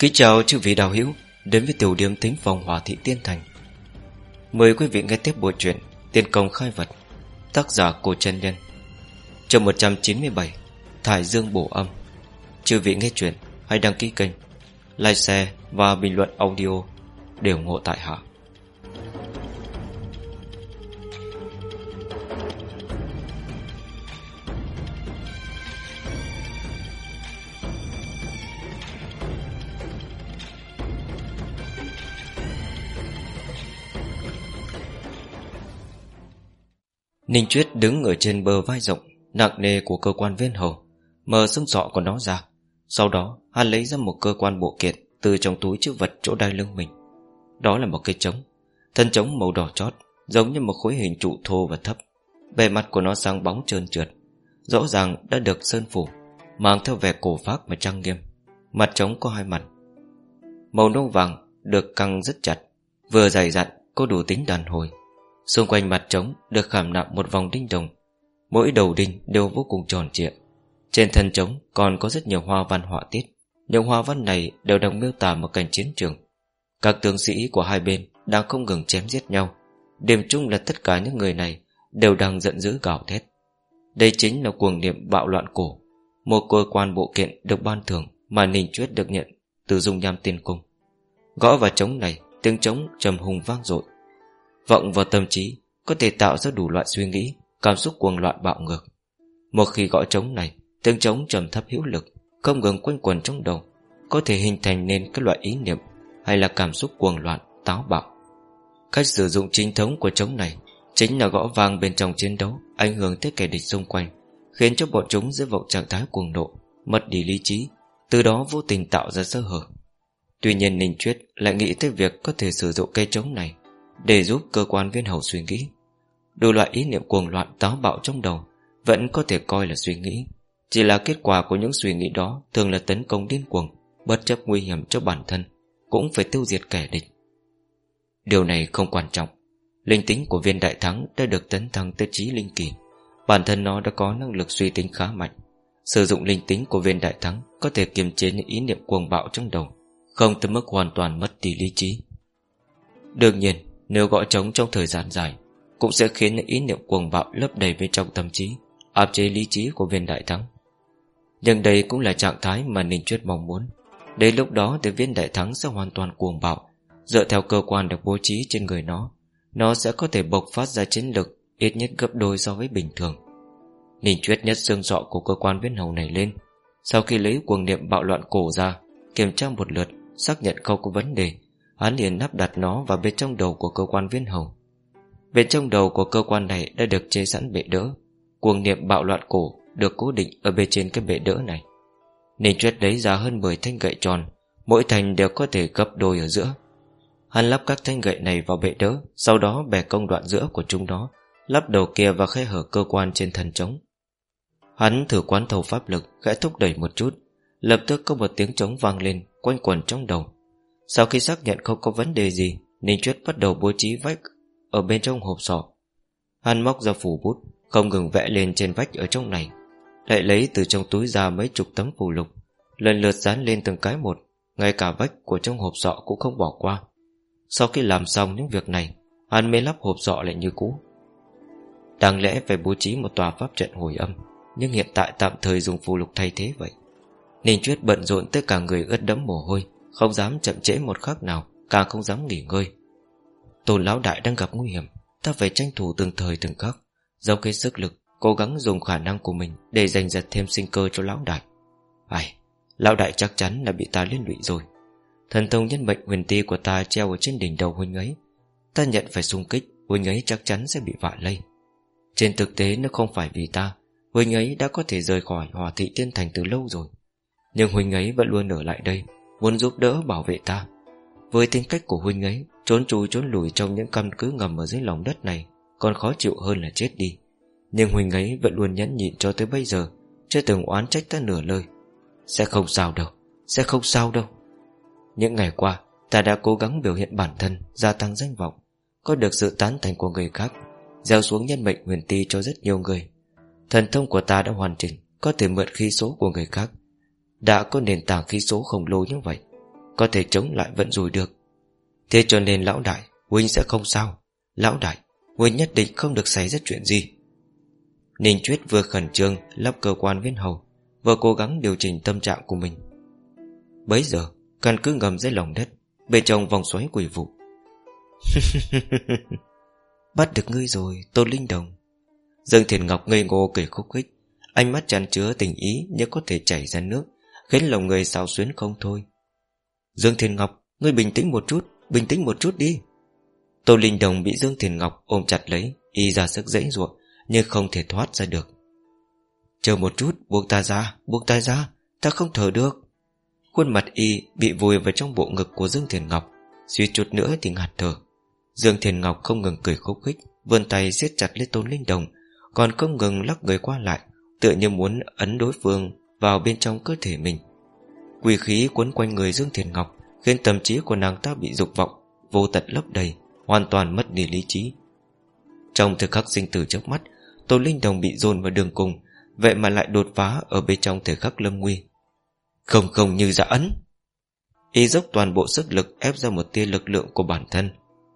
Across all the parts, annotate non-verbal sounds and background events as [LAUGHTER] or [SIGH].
Kính chào chư vị đạo hữu, Đến với tiểu điểm tính phòng hòa thị tiên thành. Mời quý vị nghe tiếp bộ truyện Tiên công khai vật, Tác giả Cổ chân Nhân Chương 197 Thải Dương bổ âm. Chư vị nghe chuyện Hãy đăng ký kênh, Like, share và bình luận audio Đều hộ tại hạ. Ninh Chuyết đứng ở trên bờ vai rộng, Nặng nề của cơ quan viên hầu Mở xương sọ của nó ra. Sau đó, hắn lấy ra một cơ quan bộ kiện Từ trong túi chữ vật chỗ đai lưng mình. Đó là một cây trống, Thân trống màu đỏ chót, Giống như một khối hình trụ thô và thấp. Bề mặt của nó sáng bóng trơn trượt, Rõ ràng đã được sơn phủ, Mang theo vẻ cổ phác mà trang nghiêm. Mặt trống có hai mặt, Màu nâu vàng được căng rất chặt, Vừa dày dặn có đủ tính đàn hồi. Xung quanh mặt trống được khảm nạm một vòng đinh đồng. Mỗi đầu đinh đều vô cùng tròn trịa. Trên thân trống còn có rất nhiều hoa văn họa tiết. Những hoa văn này đều đang miêu tả một cảnh chiến trường. Các tướng sĩ của hai bên đang không ngừng chém giết nhau. Điểm chung là tất cả những người này Đều đang giận dữ gào thét. Đây chính là cuồng niệm bạo loạn cổ, Một cơ quan bộ kiện được ban thưởng Mà Ninh Chuyết được nhận Từ dung nham tiên cung. Gõ vào trống này, Tiếng trống trầm hùng vang dội. Vọng vào tâm trí Có thể tạo ra đủ loại suy nghĩ Cảm xúc cuồng loạn bạo ngược. Một khi gõ trống này Tiếng trống trầm thấp hữu lực Không ngừng quanh quẩn trong đầu Có thể hình thành nên các loại ý niệm Hay là cảm xúc cuồng loạn, táo bạo. Cách sử dụng chính thống của trống này Chính là gõ vang bên trong chiến đấu Ảnh hưởng tới kẻ địch xung quanh Khiến cho bọn chúng rơi vào trạng thái cuồng nộ Mất đi lý trí Từ đó vô tình tạo ra sơ hở. Tuy nhiên Ninh Chuyết lại nghĩ tới việc Có thể sử dụng cây trống này để giúp cơ quan viên hầu suy nghĩ. Đủ loại ý niệm cuồng loạn táo bạo trong đầu Vẫn có thể coi là suy nghĩ. Chỉ là kết quả của những suy nghĩ đó Thường là tấn công điên cuồng, Bất chấp nguy hiểm cho bản thân, Cũng phải tiêu diệt kẻ địch. Điều này không quan trọng. Linh tính của viên đại thắng đã được tấn thăng tới trí linh kỳ. Bản thân nó đã có năng lực suy tính khá mạnh. Sử dụng linh tính của viên đại thắng Có thể kiềm chế những ý niệm cuồng bạo trong đầu, Không tới mức hoàn toàn mất đi lý trí. Đương nhiên nếu gọi trống trong thời gian dài, Cũng sẽ khiến những ý niệm cuồng bạo lấp đầy bên trong tâm trí, Áp chế lý trí của viên đại thắng. Nhưng đây cũng là trạng thái mà Ninh Chuyết mong muốn. Đến lúc đó thì viên đại thắng sẽ hoàn toàn cuồng bạo. Dựa theo cơ quan được bố trí trên người nó Nó sẽ có thể bộc phát ra chiến lực Ít nhất gấp đôi so với bình thường. Ninh Chuyết nhất xương sọ của cơ quan viên hầu này lên. Sau khi lấy cuồng niệm bạo loạn cổ ra, Kiểm tra một lượt, Xác nhận không có vấn đề. Hắn liền nắp đặt nó vào bên trong đầu của cơ quan viên hồng Bên trong đầu của cơ quan này đã được chế sẵn bệ đỡ. Cuồng niệm bạo loạn cổ Được cố định ở bên trên cái bệ đỡ này. Ninh Chuyết lấy ra hơn 10 thanh gậy tròn, Mỗi thành đều có thể gấp đôi ở giữa. Hắn lắp các thanh gậy này vào bệ đỡ, Sau đó bẻ công đoạn giữa của chúng nó, Lắp đầu kia vào khe hở cơ quan trên thần trống. Hắn thử quán thầu pháp lực, Khẽ thúc đẩy một chút, Lập tức có một tiếng trống vang lên Quanh quẩn trong đầu sau khi xác nhận không có vấn đề gì, Ninh Chuyết bắt đầu bố trí vách Ở bên trong hộp sọ. Hắn móc ra phủ bút, Không ngừng vẽ lên trên vách ở trong này. Lại lấy từ trong túi ra mấy chục tấm phù lục, Lần lượt dán lên từng cái một, Ngay cả vách của trong hộp sọ cũng không bỏ qua. Sau khi làm xong những việc này, Hắn mới lắp hộp sọ lại như cũ. Đáng lẽ phải bố trí một tòa pháp trận hồi âm, Nhưng hiện tại tạm thời dùng phù lục thay thế vậy. Ninh Chuyết bận rộn tới cả người ướt đẫm mồ hôi không dám chậm trễ một khắc nào Càng không dám nghỉ ngơi. Tôn lão đại đang gặp nguy hiểm Ta phải tranh thủ từng thời từng khắc Dốc cái sức lực Cố gắng dùng khả năng của mình Để giành giật thêm sinh cơ cho lão đại. Ai, lão đại chắc chắn là bị ta liên lụy rồi. Thần thông nhân mệnh huyền ti của ta Treo ở trên đỉnh đầu huynh ấy. Ta nhận phải xung kích Huynh ấy chắc chắn sẽ bị vạ lây. Trên thực tế nó không phải vì ta Huynh ấy đã có thể rời khỏi hòa thị tiên thành từ lâu rồi. Nhưng huynh ấy vẫn luôn ở lại đây Muốn giúp đỡ bảo vệ ta. Với tính cách của huynh ấy, Trốn chui trốn lùi trong những căn cứ ngầm Ở dưới lòng đất này Còn khó chịu hơn là chết đi. Nhưng huynh ấy vẫn luôn nhẫn nhịn cho tới bây giờ, Chưa từng oán trách ta nửa lời. Sẽ không sao đâu, Sẽ không sao đâu. Những ngày qua, ta đã cố gắng biểu hiện bản thân, Gia tăng danh vọng, Có được sự tán thành của người khác, Gieo xuống nhân mệnh huyền ti cho rất nhiều người. Thần thông của ta đã hoàn chỉnh, Có thể mượn khí số của người khác đã có nền tảng khí số khổng lồ như vậy, Có thể chống lại vẫn rùi được. Thế cho nên lão đại, Huynh sẽ không sao. Lão đại, Huynh nhất định không được xảy ra chuyện gì. Ninh Chuyết vừa khẩn trương Lắp cơ quan viên hầu, Vừa cố gắng điều chỉnh tâm trạng của mình. Bấy giờ, Căn cứ ngầm dưới lòng đất, Bên trong vòng xoáy quỷ vụ. [LAUGHS] Bắt được ngươi rồi, Tôn Linh Đồng. Dương Thiền Ngọc ngây ngô kể khúc khích, Ánh mắt tràn chứa tình ý như có thể chảy ra nước Khiến lòng người xào xuyến không thôi. Dương Thiền Ngọc, Ngươi bình tĩnh một chút, Bình tĩnh một chút đi. Tô Linh Đồng bị Dương Thiền Ngọc ôm chặt lấy, Y ra sức dãy ruộng, Nhưng không thể thoát ra được. Chờ một chút, buông ta ra, Buông ta ra, Ta không thở được. Khuôn mặt Y bị vùi vào trong bộ ngực của Dương Thiền Ngọc Suy chút nữa thì ngạt thở. Dương Thiền Ngọc không ngừng cười khúc khích, Vươn tay siết chặt lấy Tôn Linh Đồng, Còn không ngừng lắc người qua lại, Tựa như muốn ấn đối phương vào bên trong cơ thể mình. Quỷ khí quấn quanh người Dương Thiền Ngọc Khiến tâm trí của nàng ta bị dục vọng Vô tận lấp đầy Hoàn toàn mất đi lý trí. Trong thời khắc sinh tử trước mắt Tô Linh Đồng bị dồn vào đường cùng Vậy mà lại đột phá ở bên trong thời khắc lâm nguy. Không không như dạ ấn. Y dốc toàn bộ sức lực ép ra một tia lực lượng của bản thân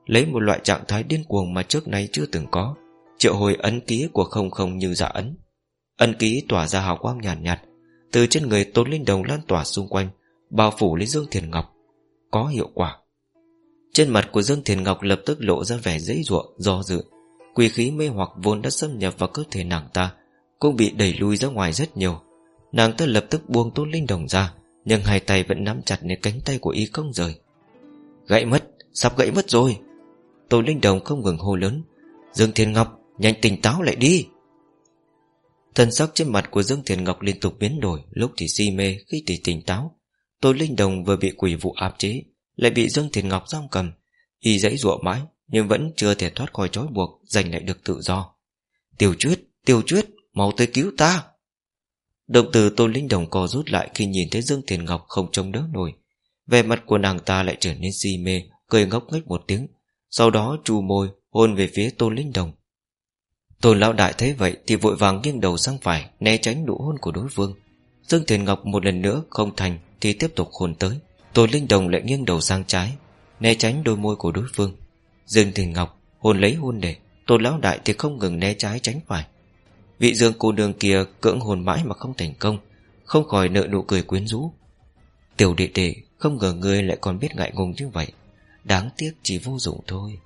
Lấy một loại trạng thái điên cuồng mà trước nay chưa từng có Triệu hồi ấn ký của không không như dạ ấn. Ấn ký tỏa ra hào quang nhàn nhạt, nhạt từ trên người Tôn Linh Đồng lan tỏa xung quanh Bao phủ lấy Dương Thiền Ngọc. Có hiệu quả. Trên mặt của Dương Thiền Ngọc lập tức lộ ra vẻ dễ ruộng, do dự. Quỷ khí mê hoặc vốn đã xâm nhập vào cơ thể nàng ta Cũng bị đẩy lui ra ngoài rất nhiều. Nàng ta lập tức buông Tôn Linh Đồng ra Nhưng hai tay vẫn nắm chặt lấy cánh tay của y không rời. Gãy mất, sắp gãy mất rồi. Tôn Linh Đồng không ngừng hô lớn. Dương Thiên Ngọc, nhanh tỉnh táo lại đi. Thần sắc trên mặt của Dương Thiền Ngọc liên tục biến đổi Lúc thì si mê, khi thì tỉnh táo. Tôi Linh Đồng vừa bị quỷ vụ áp chế Lại bị Dương Thiền Ngọc giam cầm. Y dãy ruộng mãi Nhưng vẫn chưa thể thoát khỏi trói buộc Giành lại được tự do. Tiêu chuyết, tiêu chuyết, mau tới cứu ta. Động từ tôn Linh Đồng co rút lại Khi nhìn thấy Dương Thiền Ngọc không trông đỡ nổi. Về mặt của nàng ta lại trở nên si mê Cười ngốc nghếch một tiếng. Sau đó trù môi hôn về phía tôn Linh Đồng. Tôn lão đại thấy vậy Thì vội vàng nghiêng đầu sang phải, Né tránh nụ hôn của đối phương. Dương Thiền Ngọc một lần nữa không thành Thì tiếp tục hôn tới. Tôn Linh Đồng lại nghiêng đầu sang trái, Né tránh đôi môi của đối phương. Dương Thiền Ngọc hôn lấy hôn để, Tôn lão đại thì không ngừng né trái tránh phải. Vị dương cô nương kia cưỡng hồn mãi mà không thành công, Không khỏi nợ nụ cười quyến rũ. Tiểu đệ đệ, Không ngờ ngươi lại còn biết ngại ngùng như vậy. Đáng tiếc chỉ vô dụng thôi.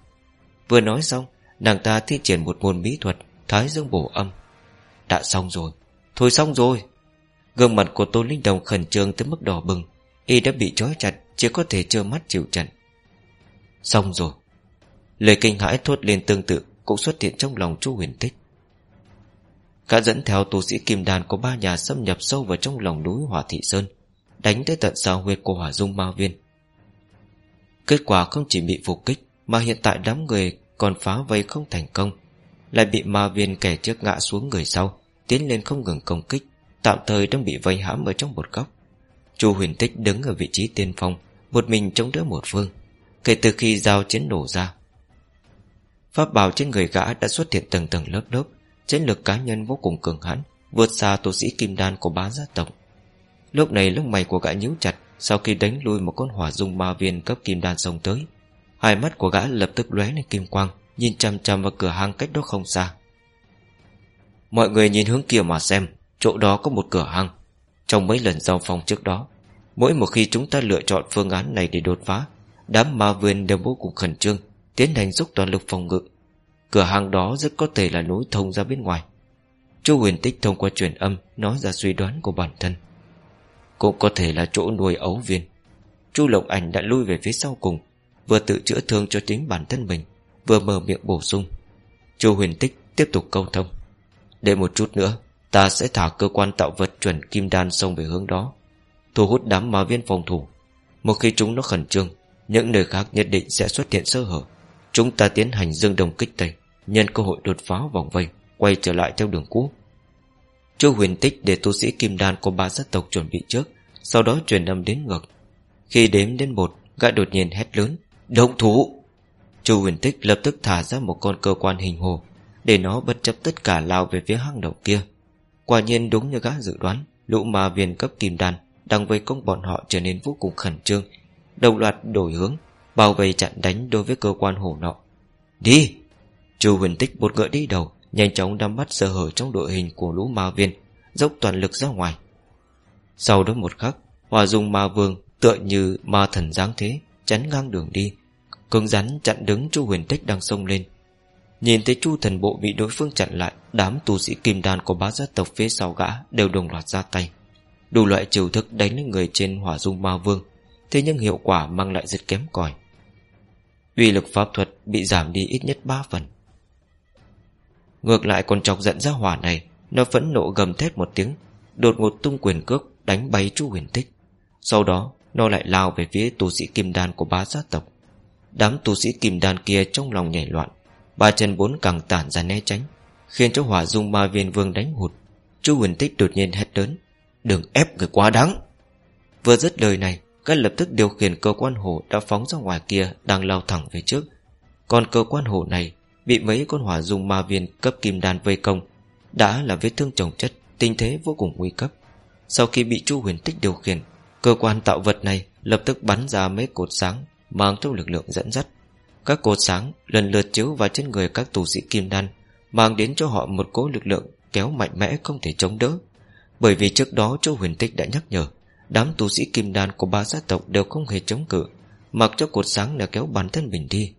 Vừa nói xong, Nàng ta thi triển một môn bí thuật Thái dương bổ âm. Đã xong rồi. Thôi xong rồi. Gương mặt của tôn Linh Đồng khẩn trương tới mức đỏ bừng. Y đã bị trói chặt, Chỉ có thể trơ mắt chịu trận. Xong rồi. Lời kinh hãi thốt lên tương tự, Cũng xuất hiện trong lòng chu huyền tích. Cả dẫn theo tu sĩ Kim Đàn Có ba nhà xâm nhập sâu vào trong lòng núi Hỏa Thị Sơn, Đánh tới tận sao huyệt của Hỏa Dung Ma Viên. Kết quả không chỉ bị phục kích, Mà hiện tại đám người còn phá vây không thành công. Lại bị ma viên kẻ trước ngã xuống người sau, Tiến lên không ngừng công kích, Tạm thời đang bị vây hãm ở trong một góc. Chu huyền tích đứng ở vị trí tiên phong, Một mình chống đỡ một phương, Kể từ khi giao chiến nổ ra. Pháp bảo trên người gã đã xuất hiện tầng tầng lớp lớp, Chiến lược cá nhân vô cùng cường hãn, Vượt xa tu sĩ kim đan của bá gia tộc. Lúc này lông mày của gã nhíu chặt Sau khi đánh lui một con hỏa dung ma viên cấp kim đan xông tới. Hai mắt của gã lập tức lóe lên kim quang Nhìn chằm chằm vào cửa hang cách đó không xa. Mọi người nhìn hướng kia mà xem, Chỗ đó có một cửa hang Trong mấy lần giao phòng trước đó, Mỗi một khi chúng ta lựa chọn phương án này để đột phá, Đám ma viên đều vô cùng khẩn trương, Tiến hành giúp toàn lực phòng ngự. Cửa hàng đó rất có thể là nối thông ra bên ngoài. Chu huyền tích thông qua truyền âm Nói ra suy đoán của bản thân. Cũng có thể là chỗ nuôi ấu viên. Chu Lộng Ảnh đã lui về phía sau cùng, Vừa tự chữa thương cho chính bản thân mình. Vừa mở miệng bổ sung. Chu huyền tích tiếp tục câu thông. Để một chút nữa, Ta sẽ thả cơ quan tạo vật chuẩn kim đan xông về hướng đó, Thu hút đám ma viên phòng thủ. Một khi chúng nó khẩn trương, Những nơi khác nhất định sẽ xuất hiện sơ hở. Chúng ta tiến hành dương đồng kích tây, Nhân cơ hội đột phá vòng vây, Quay trở lại theo đường cũ. Chu huyền tích để tu sĩ kim đan của ba gia tộc chuẩn bị trước, Sau đó truyền âm đến ngược. Khi đếm đến một, Gã đột nhiên hét lớn, Động thủ! Chu huyền tích lập tức thả ra một con cơ quan hình hồ, Để nó bất chấp tất cả lao về phía hang động kia. Quả nhiên đúng như gã dự đoán, Lũ ma viên cấp kim đan Đang vây công bọn họ trở nên vô cùng khẩn trương, Đồng loạt đổi hướng, Bao vây chặn đánh đối với cơ quan hổ nọ. Đi! Chu huyền tích một ngựa đi đầu, Nhanh chóng đắm bắt sơ hở trong đội hình của lũ ma viên, Dốc toàn lực ra ngoài. Sau đó một khắc Hòa dung ma vương tựa như ma thần giáng thế, Chắn ngang đường đi Cứng rắn chặn đứng chu huyền tích đang xông lên. Nhìn thấy chu thần bộ bị đối phương chặn lại, Đám tu sĩ kim đan của bá gia tộc phía sau gã Đều đồng loạt ra tay. Đủ loại chiều thức đánh lên người trên hỏa dung ma vương, Thế nhưng hiệu quả mang lại rất kém cỏi. Uy lực pháp thuật bị giảm đi ít nhất 3 phần. Ngược lại còn chọc giận ra hỏa này, Nó vẫn nộ gầm thét một tiếng, Đột ngột tung quyền cước Đánh bay chu huyền tích. Sau đó, nó lại lao về phía tu sĩ kim đan của bá gia tộc. Đám tu sĩ kim đan kia trong lòng nhảy loạn, Ba chân bốn càng tản ra né tránh, Khiến cho hỏa dung ma viên vương đánh hụt. Chu huyền tích đột nhiên hét lớn, Đừng ép người quá đáng! Vừa dứt lời này, Các lập tức điều khiển cơ quan hổ đã phóng ra ngoài kia Đang lao thẳng về trước. Còn cơ quan hổ này Bị mấy con hỏa dung ma viên cấp kim đan vây công, Đã là vết thương chồng chất, Tình thế vô cùng nguy cấp. Sau khi bị chu huyền tích điều khiển, Cơ quan tạo vật này lập tức bắn ra mấy cột sáng Mang theo lực lượng dẫn dắt. Các cột sáng lần lượt chiếu vào trên người các tù sĩ kim đan, Mang đến cho họ một cỗ lực lượng Kéo mạnh mẽ không thể chống đỡ. Bởi vì trước đó Châu Huyền Tích đã nhắc nhở, Đám tù sĩ kim đan của ba gia tộc Đều không hề chống cự, Mặc cho cột sáng là kéo bản thân mình đi.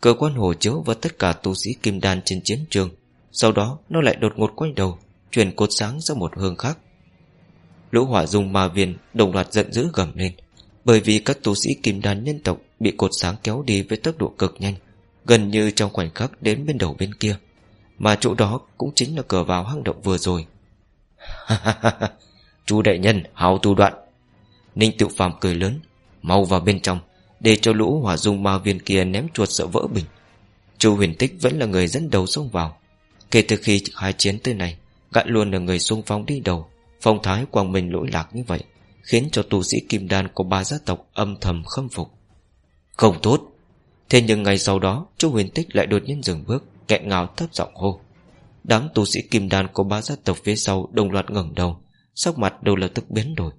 Cơ quan hồ chiếu và tất cả tù sĩ kim đan trên chiến trường, Sau đó nó lại đột ngột quay đầu, Chuyển cột sáng sang một hướng khác. Lũ hỏa dung ma viên Đồng loạt giận dữ gầm lên. Bởi vì các tu sĩ kim đan nhân tộc Bị cột sáng kéo đi với tốc độ cực nhanh, Gần như trong khoảnh khắc đến bên đầu bên kia. Mà chỗ đó cũng chính là cửa vào hang động vừa rồi. [LAUGHS] Chú đại nhân, hào tu đoạn. Ninh tự phàm cười lớn, Mau vào bên trong, Để cho lũ hỏa dung ma viên kia ném chuột sợ vỡ bình. Chu huyền tích vẫn là người dẫn đầu xông vào. Kể từ khi khai chiến tới này Gã luôn là người xung phong đi đầu, Phong thái quang minh lỗi lạc như vậy. Khiến cho tu sĩ kim đan của ba gia tộc âm thầm khâm phục. Không tốt. Thế nhưng ngày sau đó Chu huyền tích lại đột nhiên dừng bước Kẹn ngào thấp giọng hô. Đám tu sĩ kim đan của ba gia tộc phía sau Đồng loạt ngẩng đầu, Sắc mặt đều lập tức biến đổi.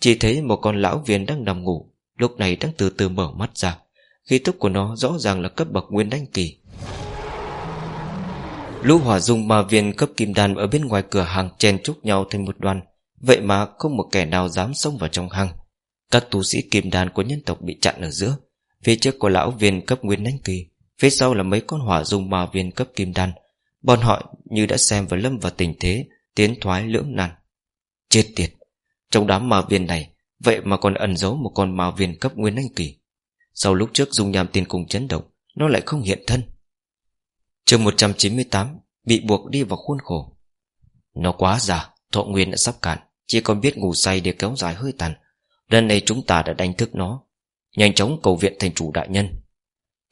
Chỉ thấy một con lão viên đang nằm ngủ, Lúc này đang từ từ mở mắt ra. Khí tức của nó rõ ràng là cấp bậc nguyên đanh kỳ. Lũ hỏa dung ma viên cấp kim đan Ở bên ngoài cửa hàng chen chúc nhau thành một đoàn. Vậy mà không một kẻ nào dám xông vào trong hang. Các tu sĩ kim đan của nhân tộc bị chặn ở giữa. Phía trước có lão viên cấp nguyên đánh kỳ, Phía sau là mấy con hỏa dung ma viên cấp kim đan. Bọn họ như đã xem và lâm vào tình thế, Tiến thoái lưỡng nan. Chết tiệt! Trong đám ma viên này, Vậy mà còn ẩn giấu một con ma viên cấp nguyên anh kỳ. Sau lúc trước dung nham tiên cùng chấn động, Nó lại không hiện thân. Chương 198 Bị buộc đi vào khuôn khổ. Nó quá già, Thọ nguyên đã sắp cạn. Chỉ còn biết ngủ say để kéo dài hơi tàn. Lần này chúng ta đã đánh thức nó. Nhanh chóng cầu viện thành chủ đại nhân.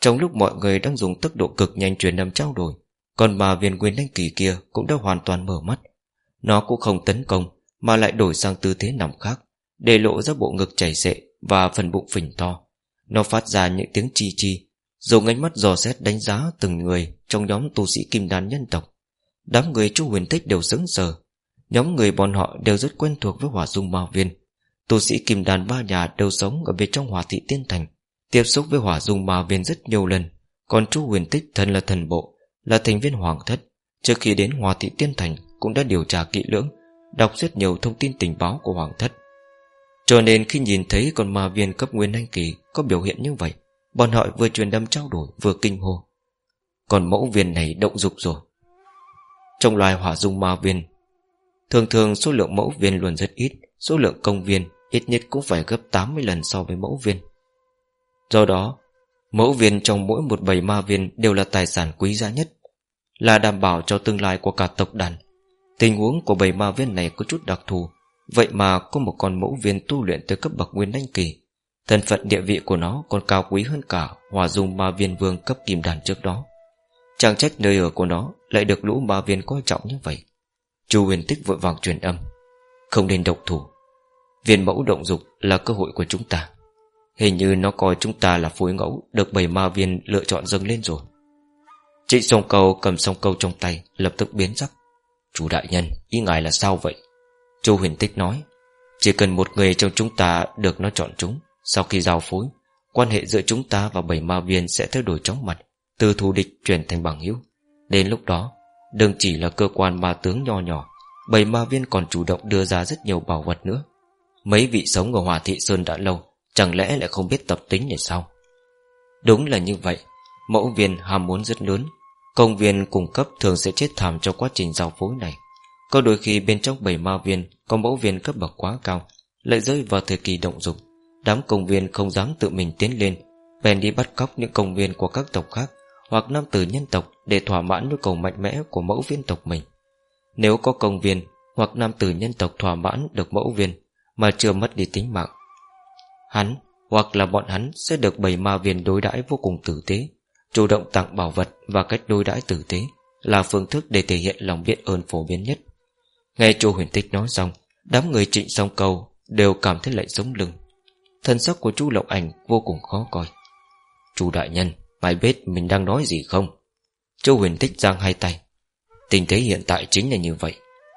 Trong lúc mọi người đang dùng tốc độ cực nhanh truyền âm trao đổi, Còn mà viên nguyên đánh kỳ kia Cũng đã hoàn toàn mở mắt. Nó cũng không tấn công, Mà lại đổi sang tư thế nằm khác, Để lộ ra bộ ngực chảy xệ Và phần bụng phình to. Nó phát ra những tiếng chi chi, Dùng ánh mắt dò xét đánh giá từng người Trong nhóm tu sĩ kim đan nhân tộc. Đám người chu huyền tích đều sững sờ Nhóm người bọn họ đều rất quen thuộc với hỏa dung ma viên. Tu sĩ kim đàn ba nhà đều sống Ở bên trong hỏa thị tiên thành, Tiếp xúc với hỏa dung ma viên rất nhiều lần. Còn chu huyền tích thân là thần bộ, Là thành viên hoàng thất. Trước khi đến hỏa thị tiên thành Cũng đã điều tra kỹ lưỡng, Đọc rất nhiều thông tin tình báo của hoàng thất. Cho nên khi nhìn thấy con ma viên cấp nguyên anh kỳ Có biểu hiện như vậy, Bọn họ vừa truyền đâm trao đổi vừa kinh hô. Còn mẫu viên này động dục rồi. Trong loài hỏa dung ma viên Thường thường số lượng mẫu viên luôn rất ít, Số lượng công viên ít nhất cũng phải gấp 80 lần so với mẫu viên. Do đó, Mẫu viên trong mỗi một bầy ma viên Đều là tài sản quý giá nhất, Là đảm bảo cho tương lai của cả tộc đàn. Tình huống của bầy ma viên này có chút đặc thù, Vậy mà có một con mẫu viên tu luyện tới cấp bậc nguyên đanh kỳ, Thân phận địa vị của nó còn cao quý hơn cả Hòa dung ma viên vương cấp kim đàn trước đó. Chẳng trách nơi ở của nó Lại được lũ ma viên coi trọng như vậy. Chu huyền tích vội vàng truyền âm. Không nên độc thủ. Viên mẫu động dục là cơ hội của chúng ta. Hình như nó coi chúng ta là phối ngẫu, Được bảy ma viên lựa chọn dâng lên rồi. Trịnh sông câu cầm sông câu trong tay, Lập tức biến sắc. Chủ đại nhân, ý ngài là sao vậy? Chu huyền tích nói, Chỉ cần một người trong chúng ta Được nó chọn chúng, Sau khi giao phối, Quan hệ giữa chúng ta và bảy ma viên sẽ thay đổi chóng mặt, Từ thù địch chuyển thành bằng hữu. Đến lúc đó Đừng chỉ là cơ quan ma tướng nho nhỏ Bảy ma viên còn chủ động đưa ra rất nhiều bảo vật nữa. Mấy vị sống ở Hòa Thị Sơn đã lâu, Chẳng lẽ lại không biết tập tính để sao? Đúng là như vậy, Mẫu viên ham muốn rất lớn. Công viên cung cấp thường sẽ chết thảm trong quá trình giao phối này. Có đôi khi bên trong bảy ma viên Có mẫu viên cấp bậc quá cao, Lại rơi vào thời kỳ động dục. Đám công viên không dám tự mình tiến lên, Bèn đi bắt cóc những công viên của các tộc khác Hoặc nam tử nhân tộc để thỏa mãn nhu cầu mạnh mẽ của mẫu viên tộc mình. Nếu có công viên Hoặc nam tử nhân tộc thỏa mãn được mẫu viên Mà chưa mất đi tính mạng, Hắn hoặc là bọn hắn sẽ được bảy ma viên đối đãi vô cùng tử tế, Chủ động tặng bảo vật và cách đối đãi tử tế Là phương thức để thể hiện lòng biết ơn phổ biến nhất. Nghe chu huyền tích nói xong, Đám người trịnh song cầu Đều cảm thấy lạnh sống lưng. Thân sắc của chu lộc ảnh vô cùng khó coi. Chu đại nhân Mày biết mình đang nói gì không? Chu huyền thích giang hai tay. Tình thế hiện tại chính là như vậy.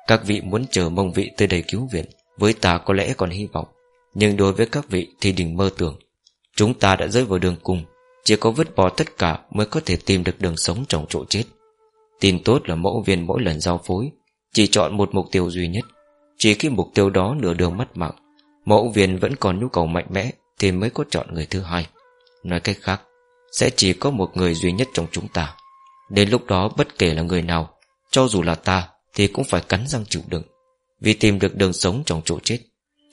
Các vị muốn chờ mong vị tới đây cứu viện, Với ta có lẽ còn hy vọng. Nhưng đối với các vị thì đừng mơ tưởng. Chúng ta đã rơi vào đường cùng, Chỉ có vứt bỏ tất cả Mới có thể tìm được đường sống trong chỗ chết. Tin tốt là mẫu viên mỗi lần giao phối, Chỉ chọn một mục tiêu duy nhất. Chỉ khi mục tiêu đó nửa đường mất mạng, Mẫu viên vẫn còn nhu cầu mạnh mẽ Thì mới có chọn người thứ hai. Nói cách khác, Sẽ chỉ có một người duy nhất trong chúng ta. Đến lúc đó bất kể là người nào, Cho dù là ta Thì cũng phải cắn răng chịu đựng. Vì tìm được đường sống trong chỗ chết,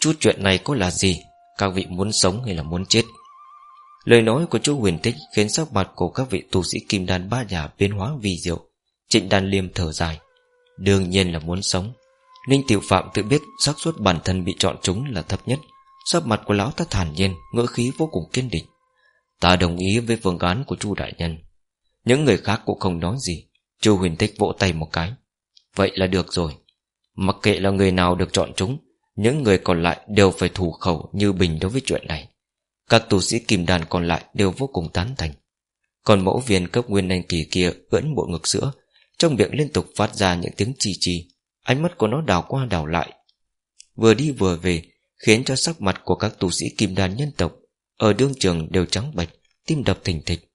Chút chuyện này có là gì, Các vị muốn sống hay là muốn chết? Lời nói của chú huyền tích Khiến sắc mặt của các vị tu sĩ kim đan ba nhà biến hóa vi diệu. Trịnh đan liêm thở dài. Đương nhiên là muốn sống. Ninh tiểu phạm tự biết xác suất bản thân bị chọn chúng là thấp nhất. Sắc mặt của lão ta thản nhiên ngỡ khí vô cùng kiên định. Ta đồng ý với phương án của chu đại nhân. Những người khác cũng không nói gì. Chu huyền tích vỗ tay một cái. Vậy là được rồi. Mặc kệ là người nào được chọn chúng, Những người còn lại đều phải thủ khẩu Như bình đối với chuyện này. Các tu sĩ kim đàn còn lại đều vô cùng tán thành. Còn mẫu viên cấp nguyên anh kỳ kia ưỡn bộ ngực sữa, Trong miệng liên tục phát ra những tiếng chi chi, Ánh mắt của nó đảo qua đảo lại. Vừa đi vừa về, Khiến cho sắc mặt của các tu sĩ kim đàn nhân tộc Ở đương trường đều trắng bệch, Tim đập thình thịch.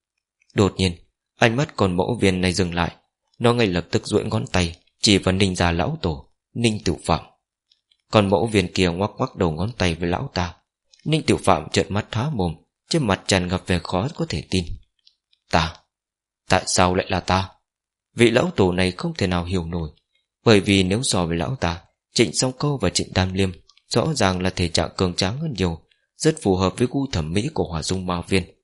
Đột nhiên Ánh mắt còn mẫu viên này dừng lại. Nó ngay lập tức duỗi ngón tay, Chỉ vào ninh già lão tổ, Ninh tiểu phạm. Còn mẫu viên kia ngoắc ngoắc đầu ngón tay với lão ta. Ninh tiểu phạm trợn mắt thá mồm, Trên mặt tràn ngập vẻ khó có thể tin. Ta, Tại sao lại là ta? Vị lão tổ này không thể nào hiểu nổi, bởi vì nếu so với lão ta, Trịnh song câu và trịnh đam liêm Rõ ràng là thể trạng cường tráng hơn nhiều, Rất phù hợp với gu thẩm mỹ của hỏa dung ma viên.